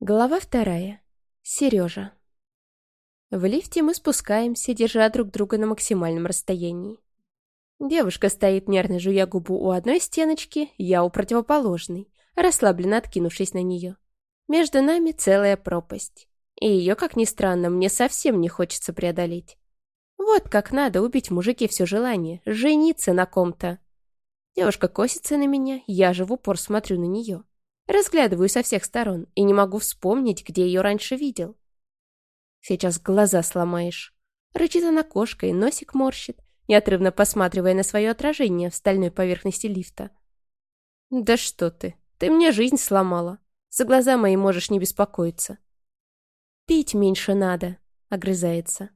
Глава вторая. Сережа. В лифте мы спускаемся, держа друг друга на максимальном расстоянии. Девушка стоит, нервно жуя губу у одной стеночки, я у противоположной, расслабленно откинувшись на нее. Между нами целая пропасть. И ее, как ни странно, мне совсем не хочется преодолеть. Вот как надо убить мужике все желание, жениться на ком-то. Девушка косится на меня, я же в упор смотрю на нее. Разглядываю со всех сторон и не могу вспомнить, где ее раньше видел. Сейчас глаза сломаешь. Рычит она кошкой, носик морщит, неотрывно посматривая на свое отражение в стальной поверхности лифта. «Да что ты, ты мне жизнь сломала. За глаза мои можешь не беспокоиться». «Пить меньше надо», — огрызается.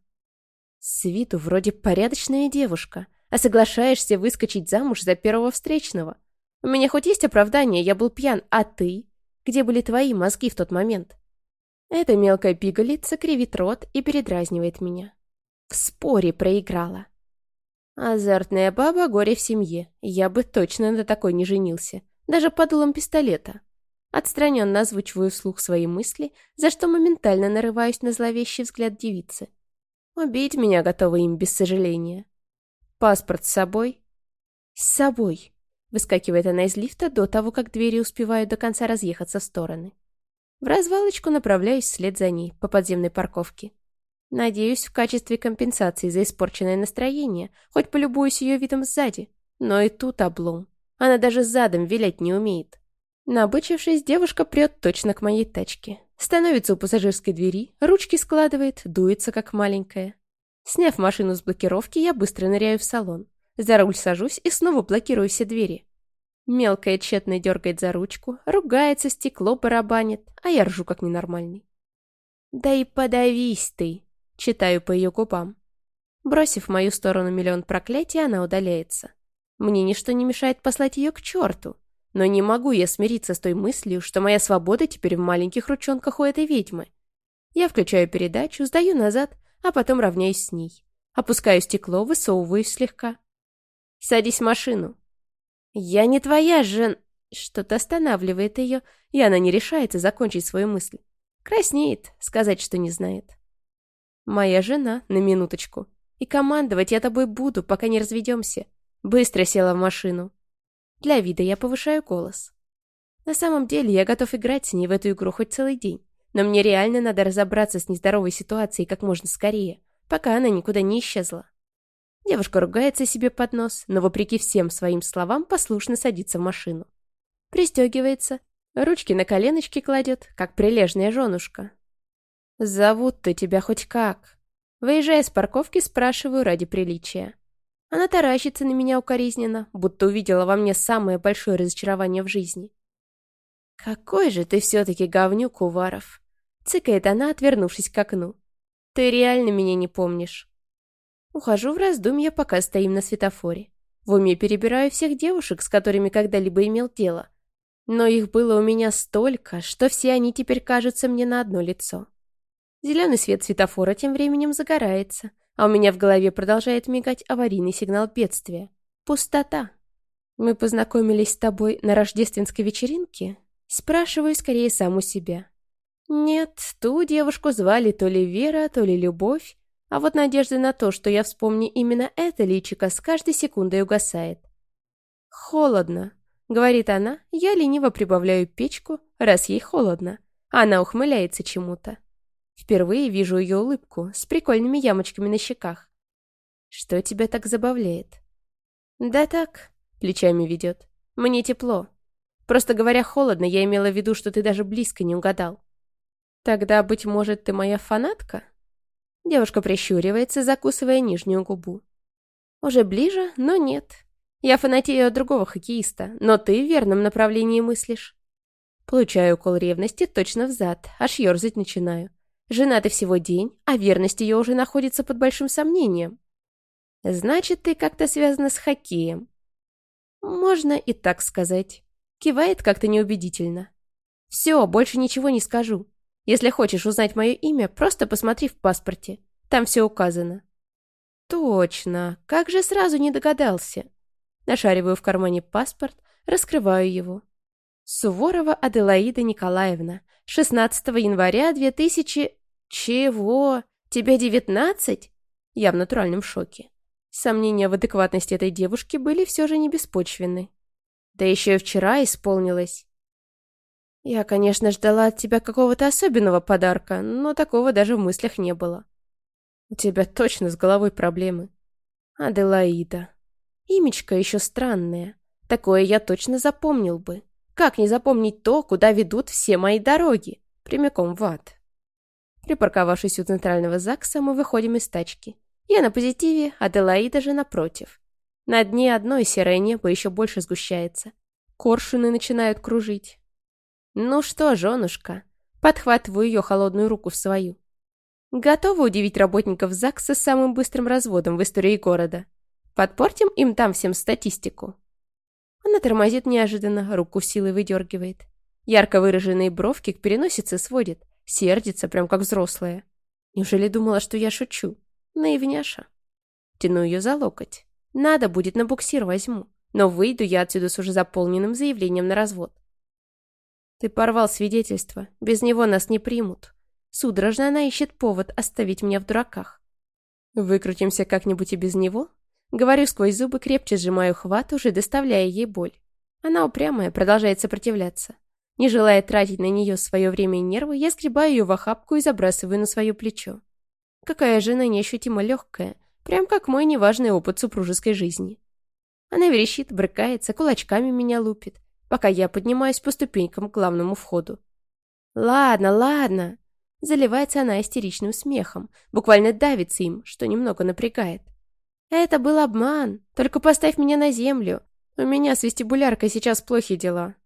С виду вроде порядочная девушка, а соглашаешься выскочить замуж за первого встречного — у меня хоть есть оправдание, я был пьян, а ты? Где были твои мозги в тот момент? Эта мелкая пигалица кривит рот и передразнивает меня. В споре проиграла. Азартная баба, горе в семье. Я бы точно на такой не женился. Даже под дулом пистолета. Отстраненно озвучиваю вслух свои мысли, за что моментально нарываюсь на зловещий взгляд девицы. Убить меня готовы им без сожаления. Паспорт с собой? С собой. Выскакивает она из лифта до того, как двери успевают до конца разъехаться в стороны. В развалочку направляюсь вслед за ней, по подземной парковке. Надеюсь, в качестве компенсации за испорченное настроение, хоть полюбуюсь ее видом сзади. Но и тут облом. Она даже задом вилять не умеет. Набычившись, девушка прет точно к моей тачке. Становится у пассажирской двери, ручки складывает, дуется как маленькая. Сняв машину с блокировки, я быстро ныряю в салон. За руль сажусь и снова блокирую все двери. Мелкая тщетно дергает за ручку, ругается, стекло барабанит, а я ржу как ненормальный. «Да и подавись ты!» — читаю по ее губам. Бросив в мою сторону миллион проклятий, она удаляется. Мне ничто не мешает послать ее к черту. Но не могу я смириться с той мыслью, что моя свобода теперь в маленьких ручонках у этой ведьмы. Я включаю передачу, сдаю назад, а потом равняюсь с ней. Опускаю стекло, высовываюсь слегка. Садись в машину». «Я не твоя жен...» Что-то останавливает ее, и она не решается закончить свою мысль. Краснеет, сказать, что не знает. «Моя жена, на минуточку. И командовать я тобой буду, пока не разведемся». Быстро села в машину. Для вида я повышаю голос. На самом деле я готов играть с ней в эту игру хоть целый день. Но мне реально надо разобраться с нездоровой ситуацией как можно скорее, пока она никуда не исчезла. Девушка ругается себе под нос, но вопреки всем своим словам послушно садится в машину. Пристегивается, ручки на коленочки кладет, как прилежная женушка. «Зовут-то тебя хоть как?» Выезжая с парковки, спрашиваю ради приличия. Она таращится на меня укоризненно, будто увидела во мне самое большое разочарование в жизни. «Какой же ты все-таки говнюк, Уваров!» Цыкает она, отвернувшись к окну. «Ты реально меня не помнишь?» Ухожу в раздумья, пока стоим на светофоре. В уме перебираю всех девушек, с которыми когда-либо имел дело. Но их было у меня столько, что все они теперь кажутся мне на одно лицо. Зеленый свет светофора тем временем загорается, а у меня в голове продолжает мигать аварийный сигнал бедствия. Пустота. Мы познакомились с тобой на рождественской вечеринке? Спрашиваю скорее саму себя. Нет, ту девушку звали то ли Вера, то ли Любовь, а вот надежды на то, что я вспомню именно это личико, с каждой секундой угасает. «Холодно», — говорит она, я лениво прибавляю печку, раз ей холодно. Она ухмыляется чему-то. Впервые вижу ее улыбку с прикольными ямочками на щеках. «Что тебя так забавляет?» «Да так», — плечами ведет. «Мне тепло. Просто говоря холодно, я имела в виду, что ты даже близко не угадал». «Тогда, быть может, ты моя фанатка?» Девушка прищуривается, закусывая нижнюю губу. Уже ближе, но нет. Я фанатею от другого хоккеиста, но ты в верном направлении мыслишь. Получаю укол ревности точно в зад, аж ерзать начинаю. Жена ты всего день, а верность ее уже находится под большим сомнением. Значит, ты как-то связана с хоккеем. Можно и так сказать. Кивает как-то неубедительно. Все, больше ничего не скажу. Если хочешь узнать мое имя, просто посмотри в паспорте. Там все указано». «Точно. Как же сразу не догадался?» Нашариваю в кармане паспорт, раскрываю его. Суворова Аделаида Николаевна. 16 января 2000... Чего? Тебе 19? Я в натуральном шоке. Сомнения в адекватности этой девушки были все же не беспочвенны. Да еще и вчера исполнилось. Я, конечно, ждала от тебя какого-то особенного подарка, но такого даже в мыслях не было. У тебя точно с головой проблемы. Аделаида. Имечко еще странное. Такое я точно запомнил бы. Как не запомнить то, куда ведут все мои дороги? Прямиком в ад. Припарковавшись у центрального ЗАГСа, мы выходим из тачки. Я на позитиве, а Делаида же напротив. На дне одной серое небо еще больше сгущается. Коршуны начинают кружить. Ну что, женушка, подхватываю ее холодную руку в свою. Готова удивить работников ЗАГСа самым быстрым разводом в истории города. Подпортим им там всем статистику. Она тормозит неожиданно, руку силой выдергивает. Ярко выраженные бровки к переносице сводит. Сердится, прям как взрослая. Неужели думала, что я шучу? Наивняша. Тяну ее за локоть. Надо будет, на буксир возьму. Но выйду я отсюда с уже заполненным заявлением на развод. Ты порвал свидетельство. Без него нас не примут. Судорожно она ищет повод оставить меня в дураках. Выкрутимся как-нибудь и без него? Говорю сквозь зубы, крепче сжимаю хват, уже доставляя ей боль. Она упрямая, продолжает сопротивляться. Не желая тратить на нее свое время и нервы, я сгребаю ее в охапку и забрасываю на свое плечо. Какая жена неощутимо легкая, прям как мой неважный опыт супружеской жизни. Она верещит, брыкается, кулачками меня лупит, пока я поднимаюсь по ступенькам к главному входу. «Ладно, ладно!» Заливается она истеричным смехом, буквально давится им, что немного напрягает. «Это был обман. Только поставь меня на землю. У меня с вестибуляркой сейчас плохие дела».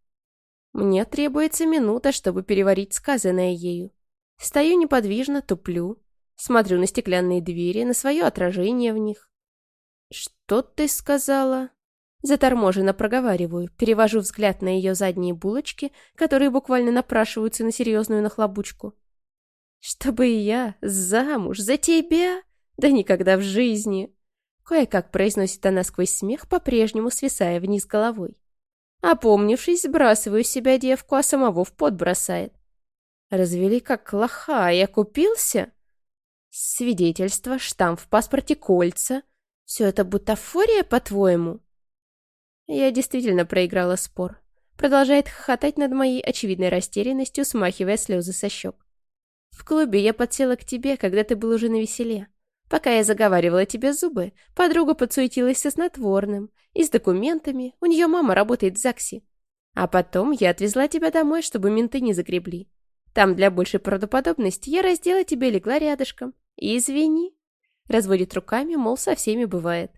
Мне требуется минута, чтобы переварить сказанное ею. Стою неподвижно, туплю. Смотрю на стеклянные двери, на свое отражение в них. «Что ты сказала?» Заторможенно проговариваю, перевожу взгляд на ее задние булочки, которые буквально напрашиваются на серьезную нахлобучку. «Чтобы я замуж за тебя? Да никогда в жизни!» Кое-как произносит она сквозь смех, по-прежнему свисая вниз головой. Опомнившись, сбрасываю с себя девку, а самого в пот бросает. Развели как лоха, я купился? Свидетельство, штамп в паспорте, кольца. Все это бутафория, по-твоему? Я действительно проиграла спор. Продолжает хохотать над моей очевидной растерянностью, смахивая слезы со щек. В клубе я подсела к тебе, когда ты был уже на веселе. Пока я заговаривала тебе зубы, подруга подсуетилась со снотворным и с документами, у нее мама работает в ЗАГСе. А потом я отвезла тебя домой, чтобы менты не загребли. Там для большей правдоподобности я раздела тебя легла рядышком. И извини. Разводит руками, мол, со всеми бывает.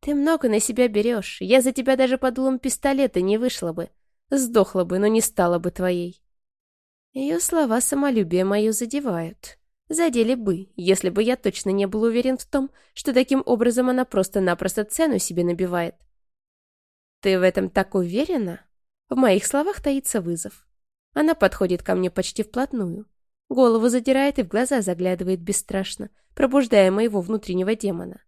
Ты много на себя берешь, я за тебя даже под дулом пистолета не вышла бы. Сдохла бы, но не стала бы твоей. Ее слова самолюбие мое задевают. Задели бы, если бы я точно не был уверен в том, что таким образом она просто-напросто цену себе набивает. «Ты в этом так уверена?» В моих словах таится вызов. Она подходит ко мне почти вплотную. Голову задирает и в глаза заглядывает бесстрашно, пробуждая моего внутреннего демона.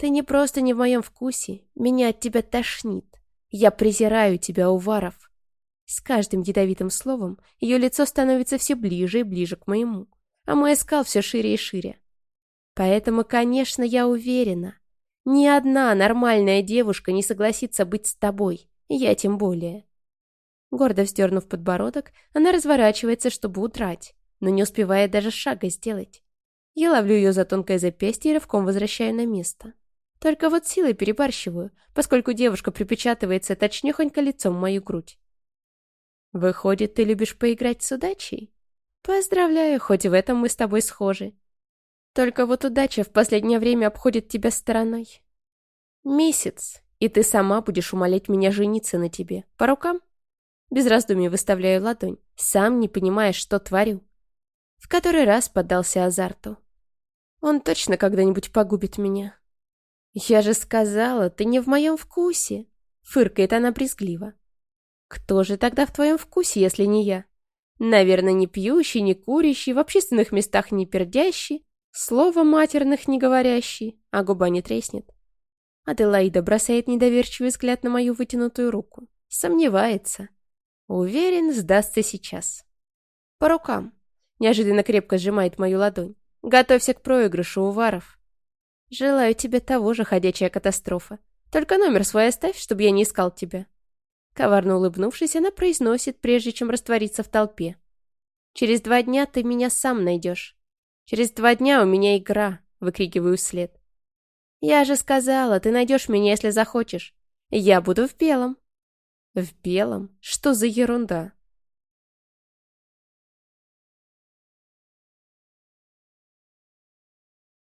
«Ты не просто не в моем вкусе. Меня от тебя тошнит. Я презираю тебя, Уваров». С каждым ядовитым словом ее лицо становится все ближе и ближе к моему а мой скал все шире и шире. Поэтому, конечно, я уверена, ни одна нормальная девушка не согласится быть с тобой, я тем более. Гордо вздернув подбородок, она разворачивается, чтобы удрать, но не успевает даже шага сделать. Я ловлю ее за тонкое запястье и рывком возвращаю на место. Только вот силой перебарщиваю, поскольку девушка припечатывается точнёхонько лицом в мою грудь. «Выходит, ты любишь поиграть с удачей?» Поздравляю, хоть в этом мы с тобой схожи. Только вот удача в последнее время обходит тебя стороной. Месяц, и ты сама будешь умолять меня жениться на тебе. По рукам? Без раздумий выставляю ладонь, сам не понимая, что творю. В который раз поддался азарту. Он точно когда-нибудь погубит меня. Я же сказала, ты не в моем вкусе. Фыркает она брезгливо. Кто же тогда в твоем вкусе, если не я? Наверное, не пьющий, не курящий, в общественных местах не пердящий, слово матерных не говорящий, а губа не треснет. Аделаида бросает недоверчивый взгляд на мою вытянутую руку. Сомневается. Уверен, сдастся сейчас. По рукам. Неожиданно крепко сжимает мою ладонь. Готовься к проигрышу, Уваров. Желаю тебе того же, ходячая катастрофа. Только номер свой оставь, чтобы я не искал тебя. Коварно улыбнувшись, она произносит, прежде чем раствориться в толпе. «Через два дня ты меня сам найдешь. Через два дня у меня игра», — выкрикиваю вслед. «Я же сказала, ты найдешь меня, если захочешь. Я буду в белом». «В белом? Что за ерунда?»